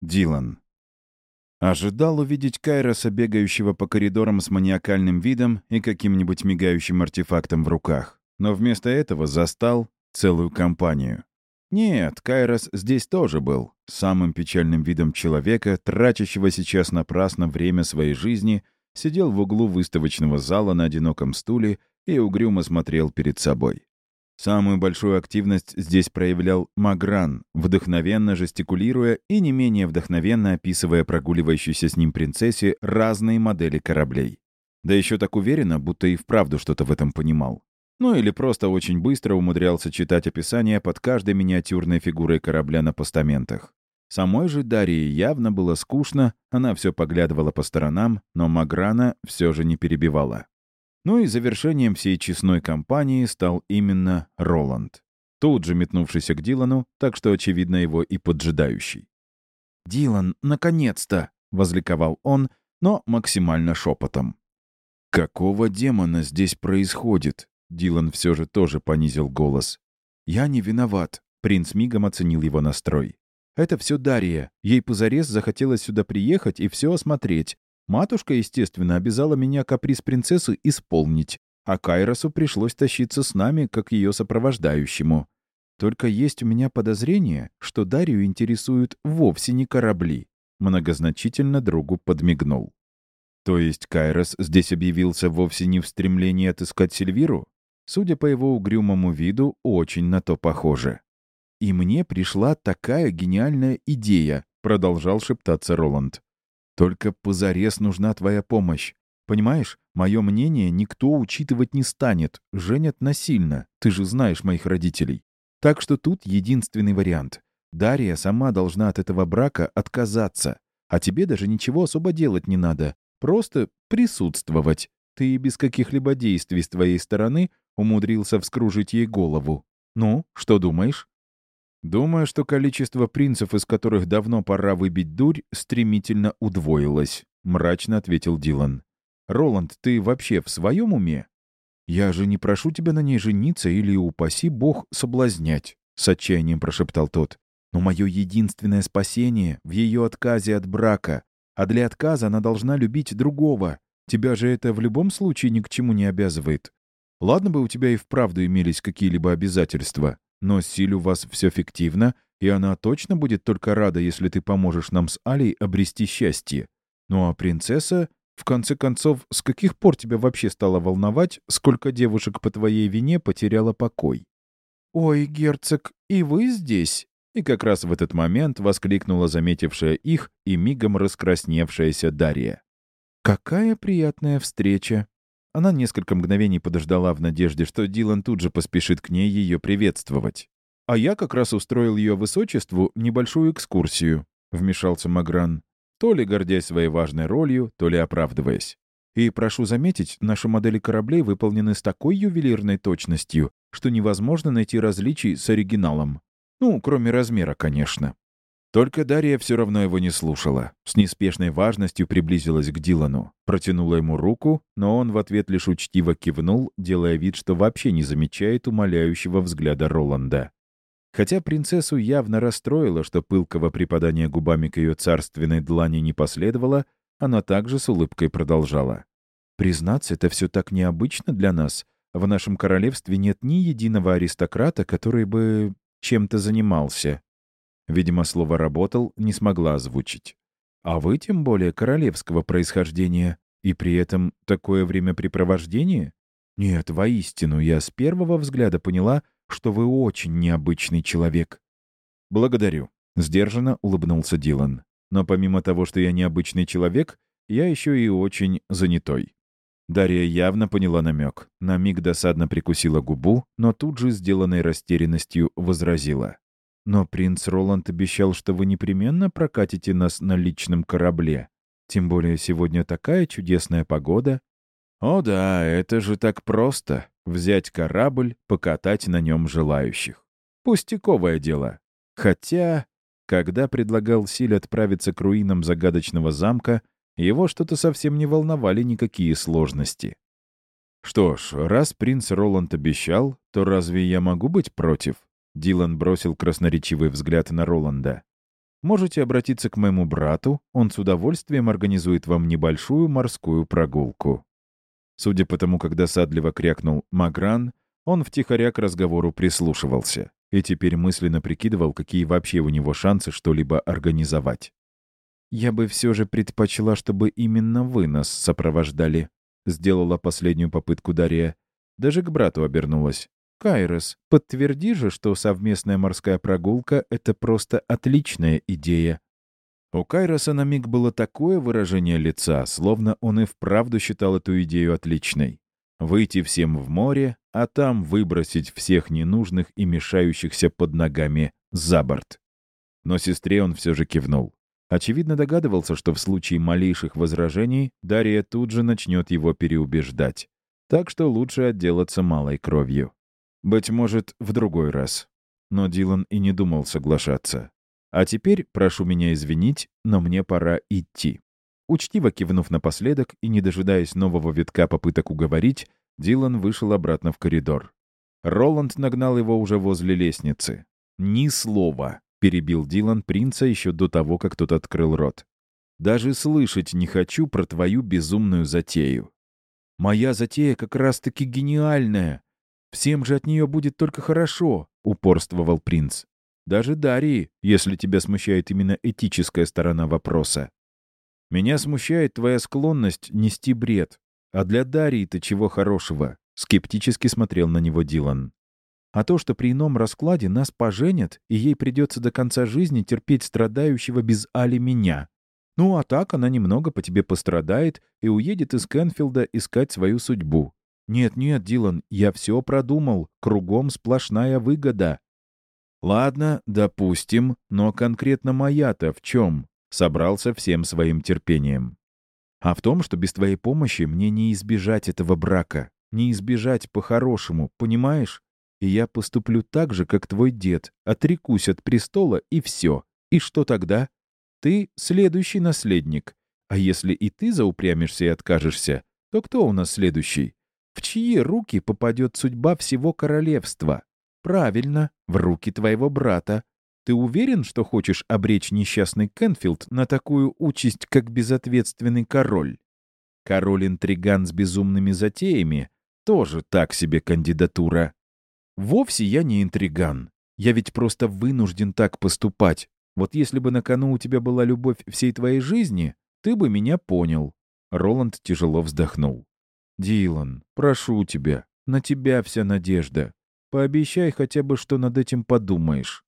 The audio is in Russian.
Дилан. Ожидал увидеть Кайроса, бегающего по коридорам с маниакальным видом и каким-нибудь мигающим артефактом в руках. Но вместо этого застал целую компанию. Нет, Кайрос здесь тоже был, самым печальным видом человека, тратящего сейчас напрасно время своей жизни, сидел в углу выставочного зала на одиноком стуле и угрюмо смотрел перед собой. Самую большую активность здесь проявлял Магран, вдохновенно жестикулируя и не менее вдохновенно описывая прогуливающейся с ним принцессе разные модели кораблей. Да еще так уверенно, будто и вправду что-то в этом понимал. Ну или просто очень быстро умудрялся читать описания под каждой миниатюрной фигурой корабля на постаментах. Самой же Дарье явно было скучно, она все поглядывала по сторонам, но Маграна все же не перебивала. Ну и завершением всей честной кампании стал именно Роланд. Тут же метнувшийся к Дилану, так что, очевидно, его и поджидающий. «Дилан, наконец-то!» — возликовал он, но максимально шепотом. «Какого демона здесь происходит?» Дилан все же тоже понизил голос. «Я не виноват», — принц мигом оценил его настрой. «Это все Дарья. Ей позарез захотелось сюда приехать и все осмотреть. Матушка, естественно, обязала меня каприз принцессы исполнить, а Кайросу пришлось тащиться с нами, как ее сопровождающему. Только есть у меня подозрение, что Дарью интересуют вовсе не корабли». Многозначительно другу подмигнул. То есть Кайрос здесь объявился вовсе не в стремлении отыскать Сильвиру? Судя по его угрюмому виду, очень на то похоже. «И мне пришла такая гениальная идея», — продолжал шептаться Роланд. «Только позарез нужна твоя помощь. Понимаешь, мое мнение никто учитывать не станет. Женят насильно. Ты же знаешь моих родителей. Так что тут единственный вариант. Дарья сама должна от этого брака отказаться. А тебе даже ничего особо делать не надо. Просто присутствовать. Ты без каких-либо действий с твоей стороны умудрился вскружить ей голову. Ну, что думаешь? Думаю, что количество принцев, из которых давно пора выбить дурь, стремительно удвоилось, мрачно ответил Дилан. Роланд, ты вообще в своем уме? Я же не прошу тебя на ней жениться или, упаси бог, соблазнять, с отчаянием прошептал тот. Но мое единственное спасение в ее отказе от брака. А для отказа она должна любить другого. Тебя же это в любом случае ни к чему не обязывает. Ладно бы у тебя и вправду имелись какие-либо обязательства, но с у вас все фиктивно, и она точно будет только рада, если ты поможешь нам с Алей обрести счастье. Ну а принцесса, в конце концов, с каких пор тебя вообще стало волновать, сколько девушек по твоей вине потеряла покой? «Ой, герцог, и вы здесь?» И как раз в этот момент воскликнула заметившая их и мигом раскрасневшаяся Дарья. «Какая приятная встреча!» Она несколько мгновений подождала в надежде, что Дилан тут же поспешит к ней ее приветствовать. «А я как раз устроил ее высочеству небольшую экскурсию», — вмешался Магран, то ли гордясь своей важной ролью, то ли оправдываясь. «И прошу заметить, наши модели кораблей выполнены с такой ювелирной точностью, что невозможно найти различий с оригиналом. Ну, кроме размера, конечно. Только Дарья все равно его не слушала. С неспешной важностью приблизилась к Дилану. Протянула ему руку, но он в ответ лишь учтиво кивнул, делая вид, что вообще не замечает умоляющего взгляда Роланда. Хотя принцессу явно расстроило, что пылкого припадания губами к ее царственной длани не последовало, она также с улыбкой продолжала. «Признаться, это все так необычно для нас. В нашем королевстве нет ни единого аристократа, который бы чем-то занимался. Видимо, слово «работал» не смогла озвучить. А вы тем более королевского происхождения. И при этом такое времяпрепровождение? Нет, воистину, я с первого взгляда поняла, что вы очень необычный человек. Благодарю. Сдержанно улыбнулся Дилан. Но помимо того, что я необычный человек, я еще и очень занятой. Дарья явно поняла намек. На миг досадно прикусила губу, но тут же, сделанной растерянностью, возразила. Но принц Роланд обещал, что вы непременно прокатите нас на личном корабле. Тем более сегодня такая чудесная погода. О да, это же так просто — взять корабль, покатать на нем желающих. Пустяковое дело. Хотя, когда предлагал Силь отправиться к руинам загадочного замка, его что-то совсем не волновали никакие сложности. Что ж, раз принц Роланд обещал, то разве я могу быть против? Дилан бросил красноречивый взгляд на Роланда. Можете обратиться к моему брату, он с удовольствием организует вам небольшую морскую прогулку». Судя по тому, как досадливо крякнул Магран, он втихаря к разговору прислушивался и теперь мысленно прикидывал, какие вообще у него шансы что-либо организовать. «Я бы все же предпочла, чтобы именно вы нас сопровождали», — сделала последнюю попытку Дарья. Даже к брату обернулась. «Кайрос, подтверди же, что совместная морская прогулка — это просто отличная идея». У Кайроса на миг было такое выражение лица, словно он и вправду считал эту идею отличной. Выйти всем в море, а там выбросить всех ненужных и мешающихся под ногами за борт. Но сестре он все же кивнул. Очевидно догадывался, что в случае малейших возражений Дарья тут же начнет его переубеждать. Так что лучше отделаться малой кровью. Быть может, в другой раз. Но Дилан и не думал соглашаться. А теперь прошу меня извинить, но мне пора идти. Учтиво кивнув напоследок и не дожидаясь нового витка попыток уговорить, Дилан вышел обратно в коридор. Роланд нагнал его уже возле лестницы. «Ни слова!» — перебил Дилан принца еще до того, как тот открыл рот. «Даже слышать не хочу про твою безумную затею». «Моя затея как раз-таки гениальная. Всем же от нее будет только хорошо», — упорствовал принц. «Даже Дарьи, если тебя смущает именно этическая сторона вопроса. Меня смущает твоя склонность нести бред. А для Дарьи-то чего хорошего?» — скептически смотрел на него Дилан. «А то, что при ином раскладе нас поженят, и ей придется до конца жизни терпеть страдающего без Али меня. Ну, а так она немного по тебе пострадает и уедет из Кенфилда искать свою судьбу. Нет-нет, Дилан, я все продумал, кругом сплошная выгода». «Ладно, допустим, но конкретно моя-то в чем?» Собрался всем своим терпением. А в том, что без твоей помощи мне не избежать этого брака. Не избежать по-хорошему, понимаешь? И я поступлю так же, как твой дед. Отрекусь от престола, и все. И что тогда? Ты следующий наследник. А если и ты заупрямишься и откажешься, то кто у нас следующий? В чьи руки попадет судьба всего королевства? Правильно, в руки твоего брата. Ты уверен, что хочешь обречь несчастный Кенфилд на такую участь, как безответственный король? Король-интриган с безумными затеями — тоже так себе кандидатура. Вовсе я не интриган. Я ведь просто вынужден так поступать. Вот если бы на кону у тебя была любовь всей твоей жизни, ты бы меня понял. Роланд тяжело вздохнул. «Дилан, прошу тебя, на тебя вся надежда. Пообещай хотя бы, что над этим подумаешь.